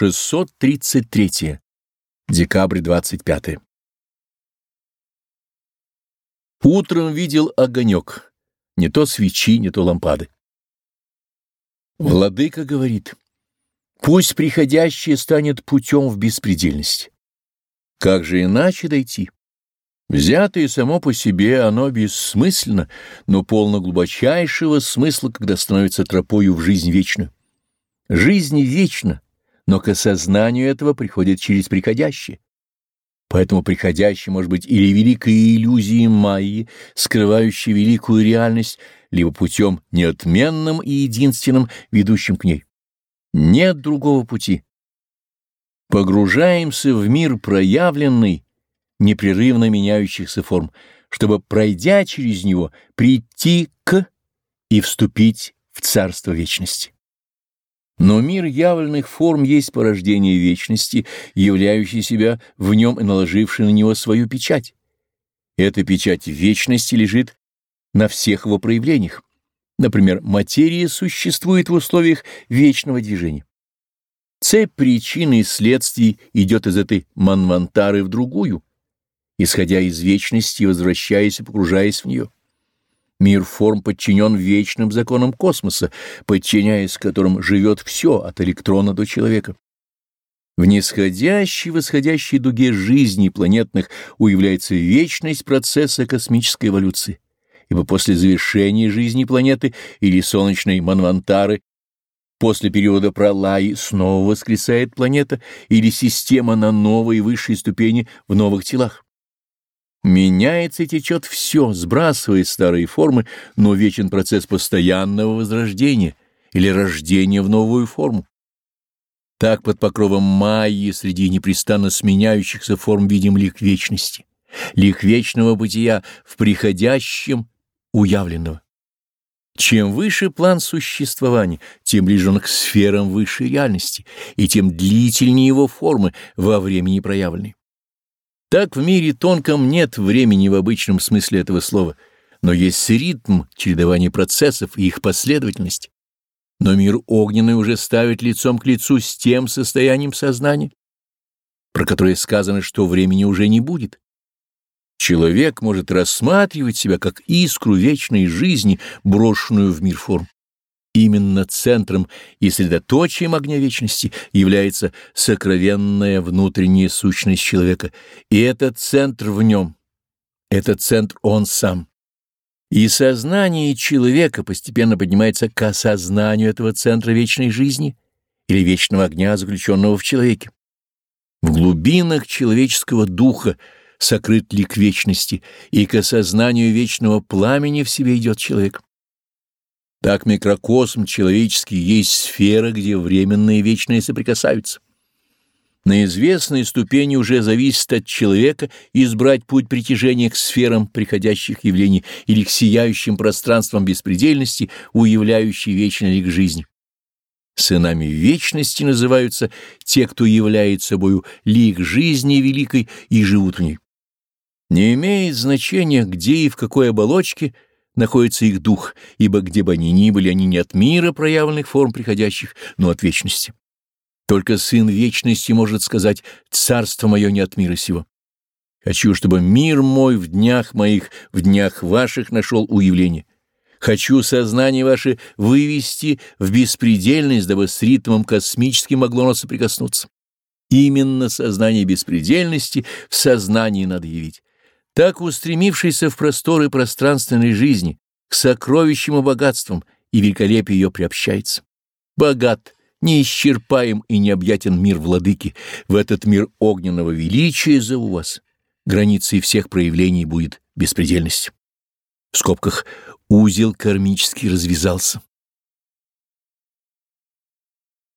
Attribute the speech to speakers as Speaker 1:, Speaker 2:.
Speaker 1: 633. Декабрь 25. Утром видел огонек, не то свечи, не то лампады. Владыка говорит, пусть приходящее станет путем в беспредельность. Как же иначе дойти? Взятое само по себе оно бессмысленно, но полно глубочайшего смысла, когда становится тропою в жизнь вечную. Жизнь вечна но к осознанию этого приходит через приходящее. Поэтому приходящее может быть или великой иллюзией Майи, скрывающей великую реальность, либо путем неотменным и единственным, ведущим к ней. Нет другого пути. Погружаемся в мир проявленный, непрерывно меняющихся форм, чтобы, пройдя через него, прийти к и вступить в Царство Вечности. Но мир явленных форм есть порождение вечности, являющий себя в нем и наложивший на него свою печать. Эта печать вечности лежит на всех его проявлениях. Например, материя существует в условиях вечного движения. Цепь причин и следствий идет из этой манвантары в другую, исходя из вечности и возвращаясь погружаясь в нее. Мир форм подчинен вечным законам космоса, подчиняясь которым живет все от электрона до человека. В нисходящей восходящей дуге жизни планетных уявляется вечность процесса космической эволюции, ибо после завершения жизни планеты или солнечной манвантары, после периода пролаи снова воскресает планета или система на новой высшей ступени в новых телах. Меняется и течет все, сбрасывая старые формы, но вечен процесс постоянного возрождения или рождения в новую форму. Так под покровом Майи среди непрестанно сменяющихся форм видим лик вечности, лик вечного бытия в приходящем уявленного. Чем выше план существования, тем ближе он к сферам высшей реальности, и тем длительнее его формы во времени проявленной. Так в мире тонком нет времени в обычном смысле этого слова, но есть ритм чередования процессов и их последовательность. Но мир огненный уже ставит лицом к лицу с тем состоянием сознания, про которое сказано, что времени уже не будет. Человек может рассматривать себя как искру вечной жизни, брошенную в мир форм. Именно центром и средоточием огня вечности является сокровенная внутренняя сущность человека, и этот центр в нем, этот центр он сам. И сознание человека постепенно поднимается к осознанию этого центра вечной жизни или вечного огня, заключенного в человеке. В глубинах человеческого духа сокрыт лик вечности, и к осознанию вечного пламени в себе идет человек. Так микрокосм человеческий есть сфера, где временное и вечное соприкасаются. На известной ступени уже зависит от человека избрать путь притяжения к сферам приходящих явлений или к сияющим пространствам беспредельности, уявляющей вечный лик жизни. Сынами вечности называются те, кто являет собою лик жизни великой и живут в ней. Не имеет значения, где и в какой оболочке – находится их дух, ибо где бы они ни были, они не от мира проявленных форм приходящих, но от вечности. Только Сын Вечности может сказать «Царство мое не от мира сего». Хочу, чтобы мир мой в днях моих, в днях ваших нашел уявление. Хочу сознание ваше вывести в беспредельность, дабы с ритмом космическим могло оно соприкоснуться. Именно сознание беспредельности в сознании надо явить так устремившийся в просторы пространственной жизни, к сокровищам и богатствам, и великолепие ее приобщается. Богат, неисчерпаем и необъятен мир владыки, в этот мир огненного величия зову вас. Границей всех проявлений будет беспредельность. В скобках узел кармический развязался.